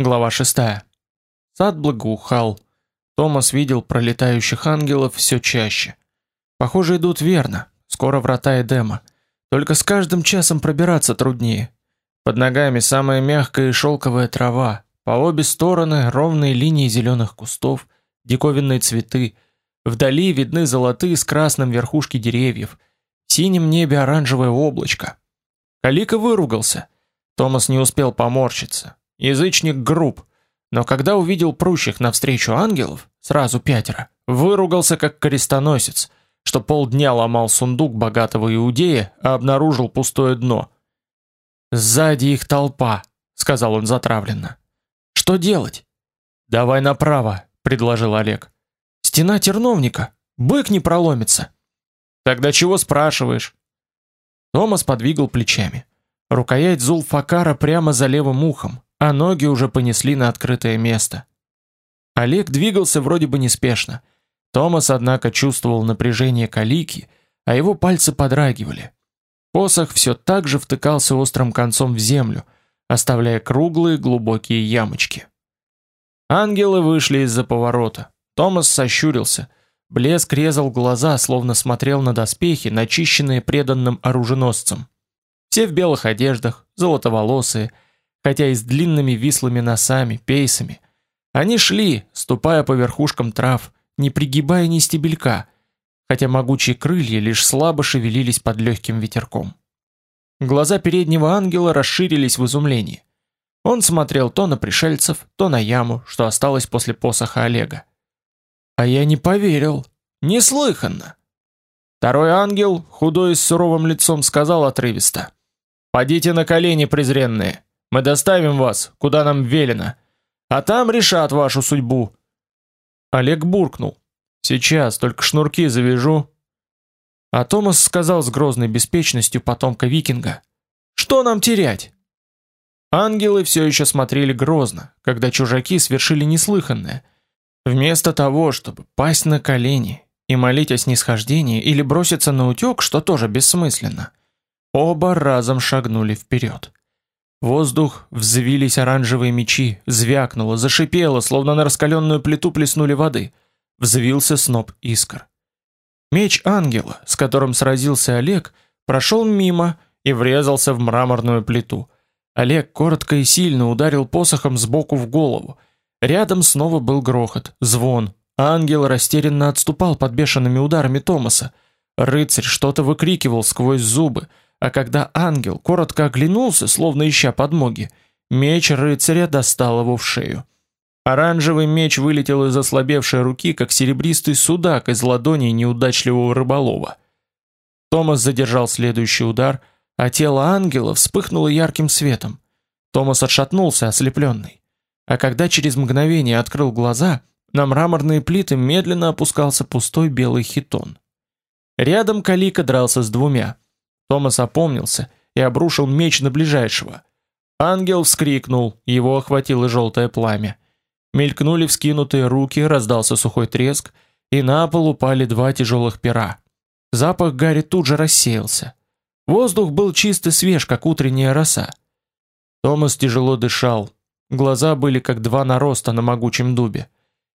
Глава 6. Сад благоухал. Томас видел пролетающих ангелов все чаще. Похоже, идут верно. Скоро врата Эдема. Только с каждым часом пробираться труднее. Под ногами самая мягкая и шелковая трава, по обе стороны ровные линии зеленых кустов, диковинные цветы. Вдали видны золотые с красным верхушки деревьев. В синем небе оранжевое облачко. Калика выругался. Томас не успел поморщиться. Язычник груб, но когда увидел прущих навстречу ангелов, сразу пятеро, выругался как крестоносец, что полдня ломал сундук богатого иудея, а обнаружил пустое дно. Сзади их толпа, сказал он затравленно. Что делать? Давай направо, предложил Олег. Стена терновника, бык не проломится. Тогда чего спрашиваешь? Томас подвигал плечами. Рукоять Зулфакара прямо за левым ухом, а ноги уже понесли на открытое место. Олег двигался вроде бы неспешно. Томас, однако, чувствовал напряжение калики, а его пальцы подрагивали. Посох все так же втыкался острым концом в землю, оставляя круглые глубокие ямочки. Ангелы вышли из-за поворота. Томас сощурился. Блеск резал глаза, словно смотрел на доспехи, начищенные преданным оруженосцем. Все в белых одеждах, золотоволосые, хотя и с длинными вислыми носами, пейсами. Они шли, ступая по верхушкам трав, не пригибая ни стебелька, хотя могучие крылья лишь слабо шевелились под легким ветерком. Глаза переднего ангела расширились в изумлении. Он смотрел то на пришельцев, то на яму, что осталось после посоха Олега. А я не поверил. Неслыханно. Второй ангел, худой с суровым лицом, сказал отрывисто: "Подите на колени, презренные. Мы доставим вас, куда нам велено, а там решат вашу судьбу. Олег буркнул: "Сейчас, только шнурки завяжу". А Томас сказал с грозной беспечностью потомка викинга: "Что нам терять?" Ангелы все еще смотрели грозно, когда чужаки свершили неслыханное. Вместо того, чтобы пасть на колени и молить о снисхождении или броситься на утёк, что тоже бессмысленно, оба разом шагнули вперед. Воздух взвились оранжевые мечи, звякнуло, зашипело, словно на раскаленную плиту плеснули воды. Взвился сноп искр. Меч ангела, с которым сразился Олег, прошел мимо и врезался в мраморную плиту. Олег коротко и сильно ударил посохом сбоку в голову. Рядом снова был грохот, звон. Ангел растерянно отступал под бешеными ударами Томаса. Рыцарь что-то выкрикивал сквозь зубы. А когда ангел коротко оглянулся, словно ища подмоги, меч рыцаря достал его в шею. Оранжевый меч вылетел из ослабевшей руки, как серебристый судак из ладони неудачливого рыболова. Томас задержал следующий удар, а тело ангела вспыхнуло ярким светом. Томас отшатнулся, ослепленный. А когда через мгновение открыл глаза, на мраморные плиты медленно опускался пустой белый хитон. Рядом Калика дрался с двумя. Томас опомнился и обрушил меч на ближайшего. Ангел вскрикнул, его охватило желтое пламя. Мелькнули вскинутые руки, раздался сухой треск, и на пол упали два тяжелых пера. Запах гари тут же рассеялся. Воздух был чист и свеж, как утренняя роса. Томас тяжело дышал. Глаза были как два нароста на могучем дубе.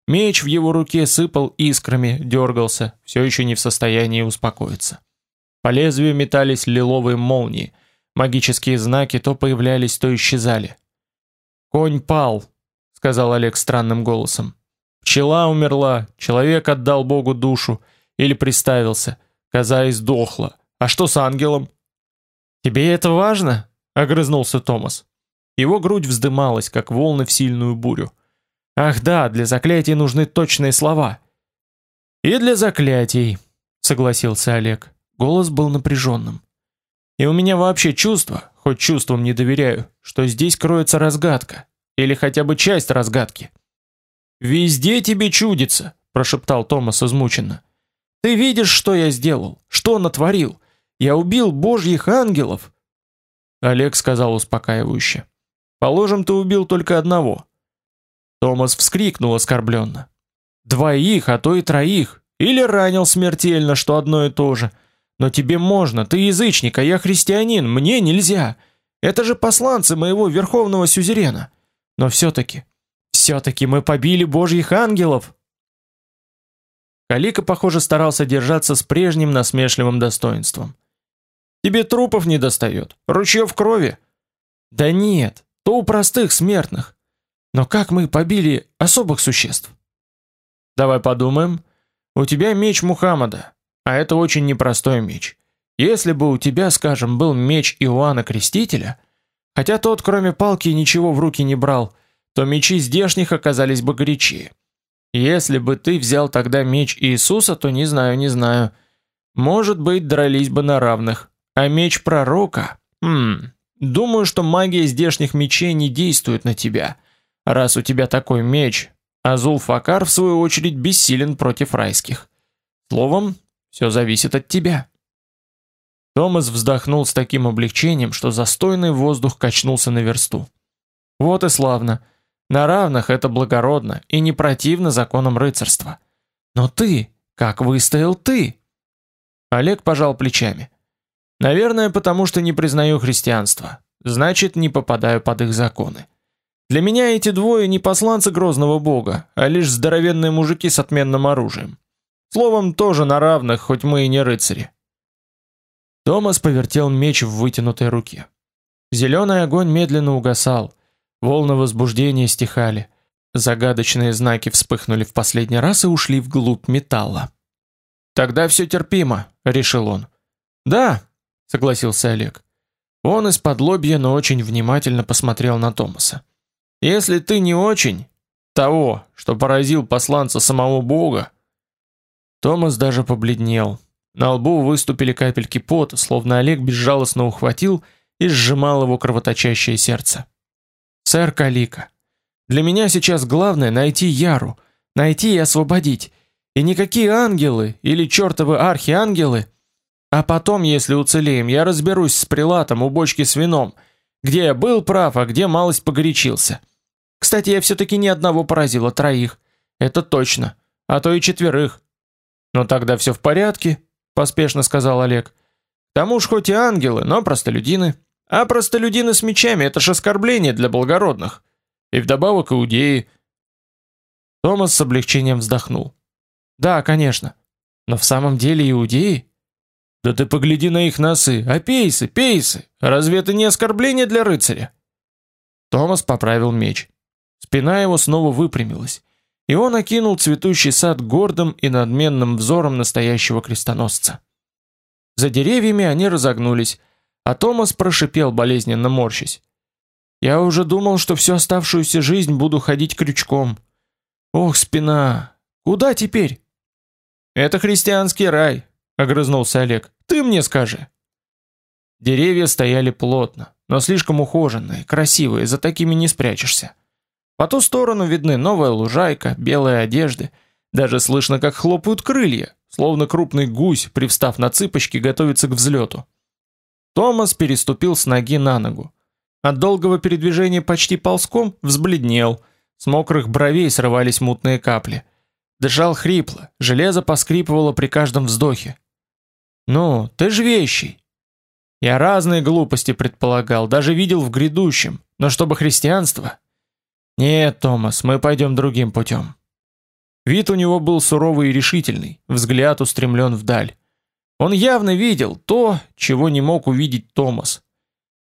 Меч в его руке сыпал искрами, дергался, все еще не в состоянии успокоиться. По лезвию метались лиловые молнии. Магические знаки то появлялись, то исчезали. Конь пал, сказал Олег странным голосом. Пчела умерла, человек отдал Богу душу или приставился, коза издохла. А что с ангелом? Тебе это важно? огрызнулся Томас. Его грудь вздымалась, как волны в сильную бурю. Ах да, для заклятий нужны точные слова. И для заклятий, согласился Олег. Голос был напряженным. И у меня вообще чувство, хоть чувствам не доверяю, что здесь кроется разгадка или хотя бы часть разгадки. Везде тебе чудится, прошептал Томас измученно. Ты видишь, что я сделал, что натворил? Я убил божьих ангелов. Олег сказал успокаивающе: "Положим, ты убил только одного". Томас вскрикнул оскорбленно. "Двоих, а то и троих, или ранил смертельно, что одно и то же. Но тебе можно, ты язычник, а я христианин, мне нельзя. Это же посланцы моего верховного сюзерена. Но все-таки, все-таки мы побили божьих ангелов!» Калика, похоже, старался держаться с прежним насмешливым достоинством. «Тебе трупов не достает, ручьев крови!» «Да нет, то у простых смертных. Но как мы побили особых существ?» «Давай подумаем. У тебя меч Мухаммада, а это очень непростой меч. Если бы у тебя, скажем, был меч Иоанна Крестителя, хотя тот, кроме палки, ничего в руки не брал, то мечи здешних оказались бы горячее. Если бы ты взял тогда меч Иисуса, то не знаю, не знаю. Может быть, дрались бы на равных. А меч пророка? Хм. Думаю, что магия здешних мечей не действует на тебя. Раз у тебя такой меч, а Зулфакар в свою очередь бессилен против райских. Словом, все зависит от тебя. Томас вздохнул с таким облегчением, что застойный воздух качнулся на версту. Вот и славно. На равных это благородно и не противно законам рыцарства. Но ты, как выстоял ты? Олег пожал плечами. Наверное, потому что не признаю христианство. Значит, не попадаю под их законы. Для меня эти двое не посланцы грозного бога, а лишь здоровенные мужики с отменным оружием. Словом, тоже на равных, хоть мы и не рыцари. Томас повертел меч в вытянутой руке. Зеленый огонь медленно угасал, волны возбуждения стихали, загадочные знаки вспыхнули в последний раз и ушли вглубь металла. «Тогда все терпимо», — решил он. «Да», — согласился Олег. Он из-под лобья, но очень внимательно посмотрел на Томаса. «Если ты не очень того, что поразил посланца самого Бога...» Томас даже побледнел, на лбу выступили капельки пота, словно Олег безжалостно ухватил и сжимал его кровоточащее сердце. «Сэр Калика, для меня сейчас главное найти Яру, найти и освободить. И никакие ангелы или чертовы архиангелы. А потом, если уцелеем, я разберусь с прилатом у бочки с вином, где я был прав, а где малость погорячился. Кстати, я все-таки ни одного поразил, а троих. Это точно. А то и четверых. Но тогда все в порядке, поспешно сказал Олег. Тому ж хоть и ангелы, но простолюдины. А простолюдины с мечами это ж оскорбление для благородных. И вдобавок иудеи. Томас с облегчением вздохнул. Да, конечно. Но в самом деле иудеи? Да ты погляди на их носы, а пейсы, пейсы. Разве это не оскорбление для рыцаря? Томас поправил меч. Спина его снова выпрямилась и он окинул цветущий сад гордым и надменным взором настоящего крестоносца. За деревьями они разогнулись, а Томас прошипел болезненно морщась: "Я уже думал, что всю оставшуюся жизнь буду ходить крючком. Ох, спина. Куда теперь?" "Это христианский рай", огрызнулся Олег. "Ты мне скажи". Деревья стояли плотно, но слишком ухоженные, красивые, за такими не спрячешься. По ту сторону видны новая лужайка, белые одежды, даже слышно, как хлопают крылья, словно крупный гусь, привстав на цыпочки, готовится к взлету. Томас переступил с ноги на ногу. От долгого передвижения почти ползком взбледнел, с мокрых бровей срывались мутные капли. Дышал хрипло, железо поскрипывало при каждом вздохе. «Ну, ты ж вещий!» Я разные глупости предполагал, даже видел в грядущем, но чтобы христианство... Нет, Томас, мы пойдем другим путем. Вид у него был суровый и решительный, взгляд устремлен вдаль. Он явно видел то, чего не мог увидеть Томас.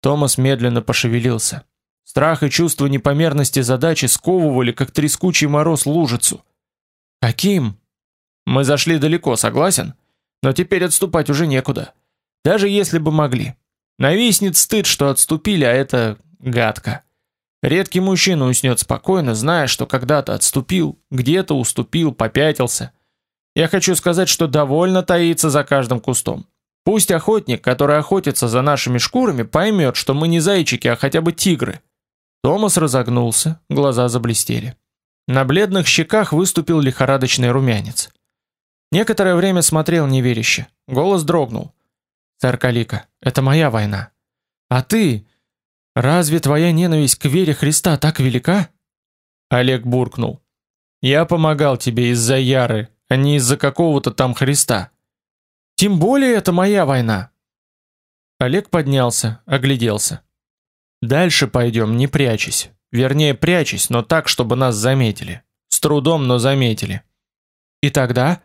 Томас медленно пошевелился. Страх и чувство непомерности задачи сковывали, как трескучий мороз лужицу. Каким? Мы зашли далеко, согласен? Но теперь отступать уже некуда. Даже если бы могли. Нависнет стыд, что отступили, а это гадко. Редкий мужчина уснет спокойно, зная, что когда-то отступил, где-то уступил, попятился. Я хочу сказать, что довольно таится за каждым кустом. Пусть охотник, который охотится за нашими шкурами, поймет, что мы не зайчики, а хотя бы тигры. Томас разогнулся, глаза заблестели. На бледных щеках выступил лихорадочный румянец. Некоторое время смотрел неверяще. Голос дрогнул. «Сэр Калика, это моя война. А ты, Разве твоя ненависть к вере Христа так велика? Олег буркнул. Я помогал тебе из-за Яры, а не из-за какого-то там Христа. Тем более это моя война. Олег поднялся, огляделся. Дальше пойдем, не прячась. Вернее, прячась, но так, чтобы нас заметили. С трудом, но заметили. И тогда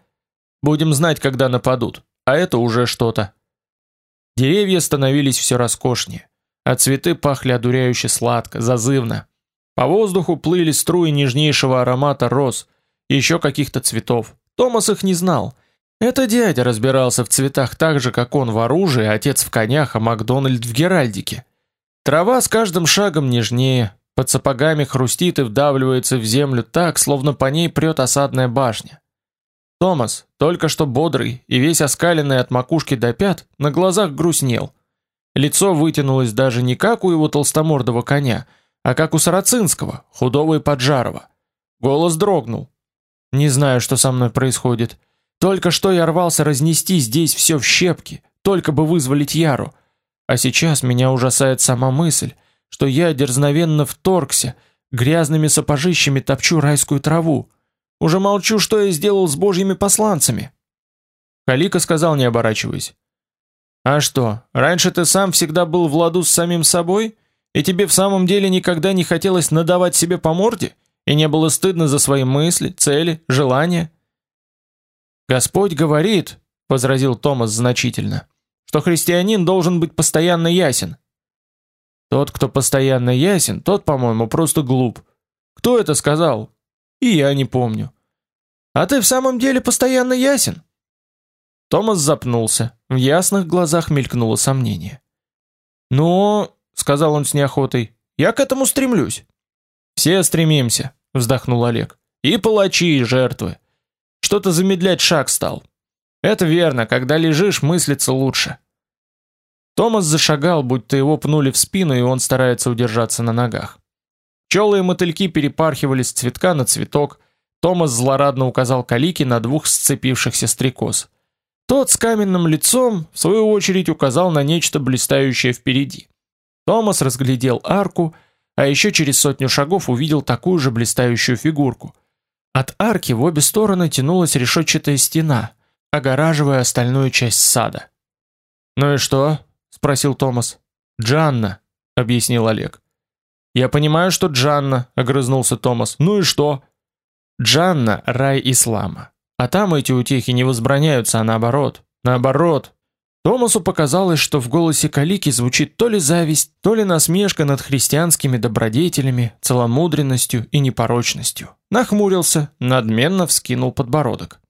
будем знать, когда нападут. А это уже что-то. Деревья становились все роскошнее, а цветы пахли одуряюще сладко, зазывно. По воздуху плыли струи нежнейшего аромата роз и еще каких-то цветов. Томас их не знал. Это дядя разбирался в цветах так же, как он в оружии, отец в конях, а Макдональд в геральдике. Трава с каждым шагом нежнее, под сапогами хрустит и вдавливается в землю так, словно по ней прет осадная башня. Томас, только что бодрый и весь оскаленный от макушки до пят, на глазах грустнел. Лицо вытянулось даже не как у его толстомордого коня, а как у сарацинского, худого и поджарого. Голос дрогнул. Не знаю, что со мной происходит. Только что я рвался разнести здесь все в щепки, только бы вызволить Яру. А сейчас меня ужасает сама мысль, что я дерзновенно вторгся, грязными сапожищами топчу райскую траву. Уже молчу, что я сделал с божьими посланцами. Калика сказал, не оборачиваясь: "А что? Раньше ты сам всегда был в ладу с самим собой, и тебе в самом деле никогда не хотелось надавать себе по морде, и не было стыдно за свои мысли, цели, желания?" Господь говорит, возразил Томас значительно, что христианин должен быть постоянно ясен. Тот, кто постоянно ясен, тот, по-моему, просто глуп. Кто это сказал? И я не помню. А ты в самом деле постоянно ясен? Томас запнулся. В ясных глазах мелькнуло сомнение. "Но", сказал он с неохотой. "Я к этому стремлюсь". "Все стремимся", вздохнул Олег. "И палачи, и жертвы. Что-то замедлять шаг стал. Это верно, когда лежишь, мыслится лучше. Томас зашагал, будто его пнули в спину, и он старается удержаться на ногах. Пчелы и мотыльки перепархивали с цветка на цветок. Томас злорадно указал Калике на двух сцепившихся стрекоз. Тот с каменным лицом, в свою очередь, указал на нечто блистающее впереди. Томас разглядел арку, а еще через сотню шагов увидел такую же блистающую фигурку. От арки в обе стороны тянулась решетчатая стена, огораживая остальную часть сада. «Ну и что?» спросил Томас. Джанна, объяснил Олег. Я понимаю, что Джанна, огрызнулся Томас. Ну и что? Джанна рай ислама. А там эти утехи не возбраняются, а наоборот. Наоборот. Томасу показалось, что в голосе Калики звучит то ли зависть, то ли насмешка над христианскими добродетелями, целомудренностью и непорочностью. Нахмурился, надменно вскинул подбородок.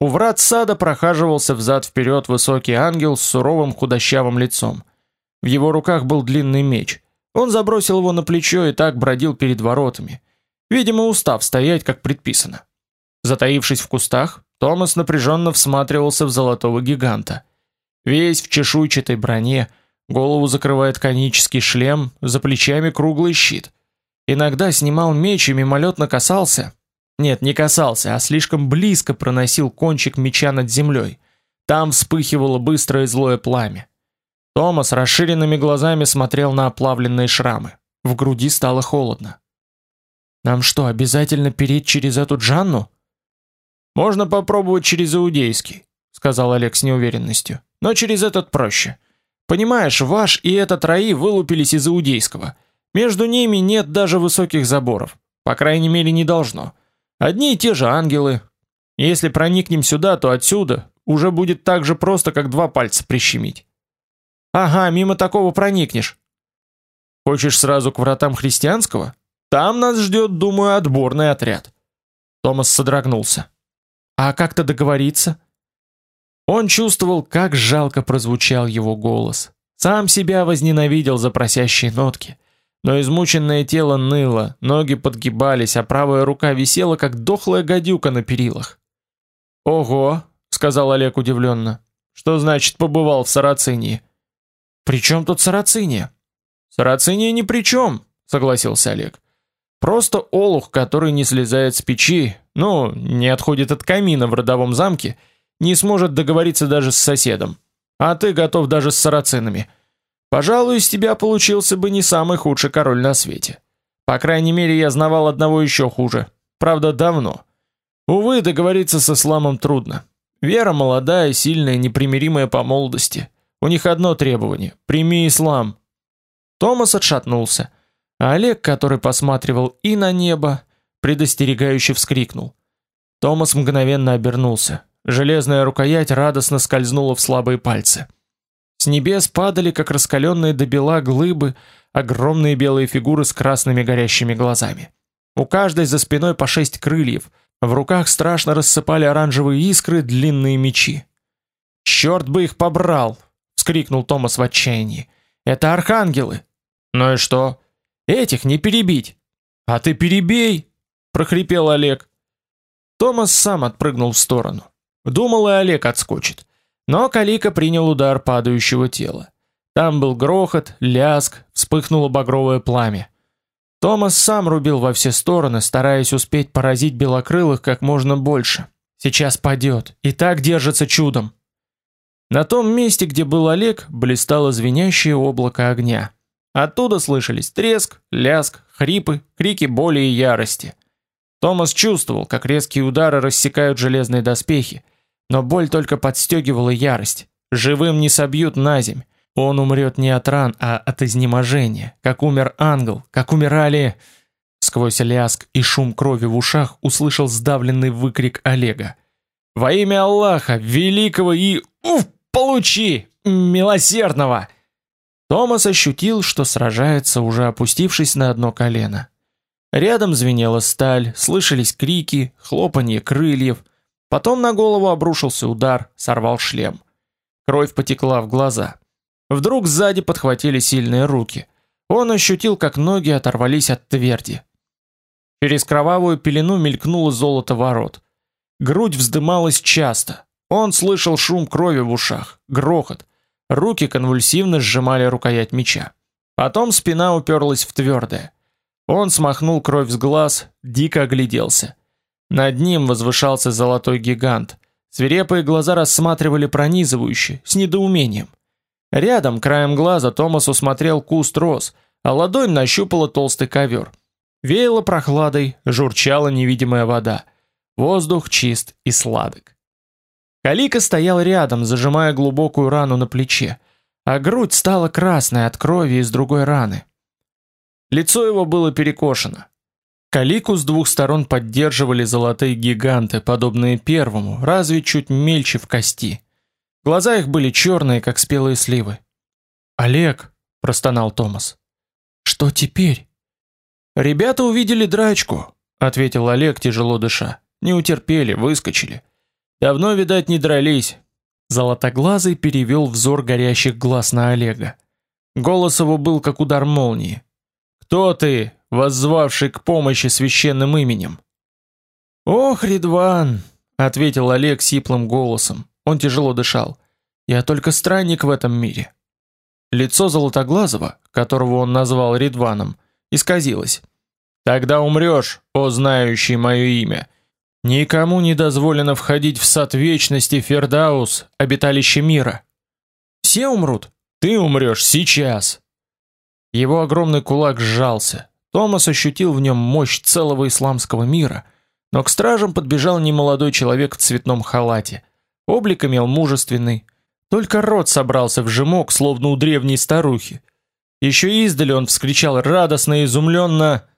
У врат сада прохаживался взад вперед высокий ангел с суровым худощавым лицом. В его руках был длинный меч. Он забросил его на плечо и так бродил перед воротами, видимо, устав стоять, как предписано. Затаившись в кустах, Томас напряженно всматривался в золотого гиганта. Весь в чешуйчатой броне, голову закрывает конический шлем, за плечами круглый щит. Иногда снимал меч и мимолетно касался, нет, не касался, а слишком близко проносил кончик меча над землей. Там вспыхивало быстрое злое пламя. Томас расширенными глазами смотрел на оплавленные шрамы. В груди стало холодно. Нам что, обязательно переть через эту Джанну? Можно попробовать через иудейский, сказал Олег с неуверенностью. Но через этот проще. Понимаешь, ваш и этот раи вылупились из иудейского. Между ними нет даже высоких заборов. По крайней мере, не должно. Одни и те же ангелы. Если проникнем сюда, то отсюда уже будет так же просто, как два пальца прищемить. Ага, мимо такого проникнешь. Хочешь сразу к вратам христианского? Там нас ждет, думаю, отборный отряд. Томас содрогнулся. А как-то договориться? Он чувствовал, как жалко прозвучал его голос. Сам себя возненавидел за просящие нотки. Но измученное тело ныло, ноги подгибались, а правая рука висела, как дохлая гадюка на перилах. «Ого!» — сказал Олег удивленно. «Что значит побывал в Сарацинии?» «При чем тут Сарациния?» «Сарациния ни при чем», — согласился Олег. «Просто олух, который не слезает с печи, ну, не отходит от камина в родовом замке, не сможет договориться даже с соседом. А ты готов даже с сарацинами». Пожалуй, из тебя получился бы не самый худший король на свете. По крайней мере, я знавал одного еще хуже. Правда, давно. Увы, договориться с исламом трудно. Вера молодая, сильная, непримиримая по молодости. У них одно требование: прими ислам. Томас отшатнулся. А Олег, который посматривал и на небо, предостерегающе вскрикнул. Томас мгновенно обернулся. Железная рукоять радостно скользнула в слабые пальцы. С небес падали, как раскаленные до бела глыбы, огромные белые фигуры с красными горящими глазами. У каждой за спиной по шесть крыльев, в руках страшно рассыпали оранжевые искры длинные мечи. «Черт бы их побрал!» — вскрикнул Томас в отчаянии. «Это архангелы!» «Ну и что?» «Этих не перебить!» «А ты перебей!» — прохрипел Олег. Томас сам отпрыгнул в сторону. Думал и Олег отскочит. Но Калика принял удар падающего тела. Там был грохот, ляск, вспыхнуло багровое пламя. Томас сам рубил во все стороны, стараясь успеть поразить белокрылых как можно больше. Сейчас падет, и так держится чудом. На том месте, где был Олег, блистало звенящее облако огня. Оттуда слышались треск, ляск, хрипы, крики боли и ярости. Томас чувствовал, как резкие удары рассекают железные доспехи, но боль только подстегивала ярость. Живым не собьют на земь. Он умрет не от ран, а от изнеможения, как умер ангел, как умирали... Сквозь ляск и шум крови в ушах услышал сдавленный выкрик Олега. «Во имя Аллаха, великого и... Уф, получи! Милосердного!» Томас ощутил, что сражается, уже опустившись на одно колено. Рядом звенела сталь, слышались крики, хлопанье крыльев — Потом на голову обрушился удар, сорвал шлем. Кровь потекла в глаза. Вдруг сзади подхватили сильные руки. Он ощутил, как ноги оторвались от тверди. Через кровавую пелену мелькнуло золото ворот. Грудь вздымалась часто. Он слышал шум крови в ушах, грохот. Руки конвульсивно сжимали рукоять меча. Потом спина уперлась в твердое. Он смахнул кровь с глаз, дико огляделся. Над ним возвышался золотой гигант. Свирепые глаза рассматривали пронизывающе, с недоумением. Рядом, краем глаза, Томас усмотрел куст роз, а ладонь нащупала толстый ковер. Веяло прохладой, журчала невидимая вода. Воздух чист и сладок. Калика стоял рядом, зажимая глубокую рану на плече, а грудь стала красной от крови из другой раны. Лицо его было перекошено. Калику с двух сторон поддерживали золотые гиганты, подобные первому, разве чуть мельче в кости. Глаза их были черные, как спелые сливы. "Олег", простонал Томас. "Что теперь?" "Ребята увидели драчку", ответил Олег, тяжело дыша. "Не утерпели, выскочили. Давно, видать, не дрались". Золотоглазый перевел взор горящих глаз на Олега. Голос его был как удар молнии. "Кто ты? воззвавший к помощи священным именем. "Ох, Ридван", ответил Олег сиплым голосом. Он тяжело дышал. "Я только странник в этом мире". Лицо Золотоглазого, которого он назвал Ридваном, исказилось. "Тогда умрешь, о знающий мое имя. Никому не дозволено входить в сад вечности Фердаус, обиталище мира. Все умрут. Ты умрешь сейчас". Его огромный кулак сжался. Томас ощутил в нем мощь целого исламского мира, но к стражам подбежал немолодой человек в цветном халате. Облик имел мужественный, только рот собрался в жемок, словно у древней старухи. Еще издали он вскричал радостно и изумленно: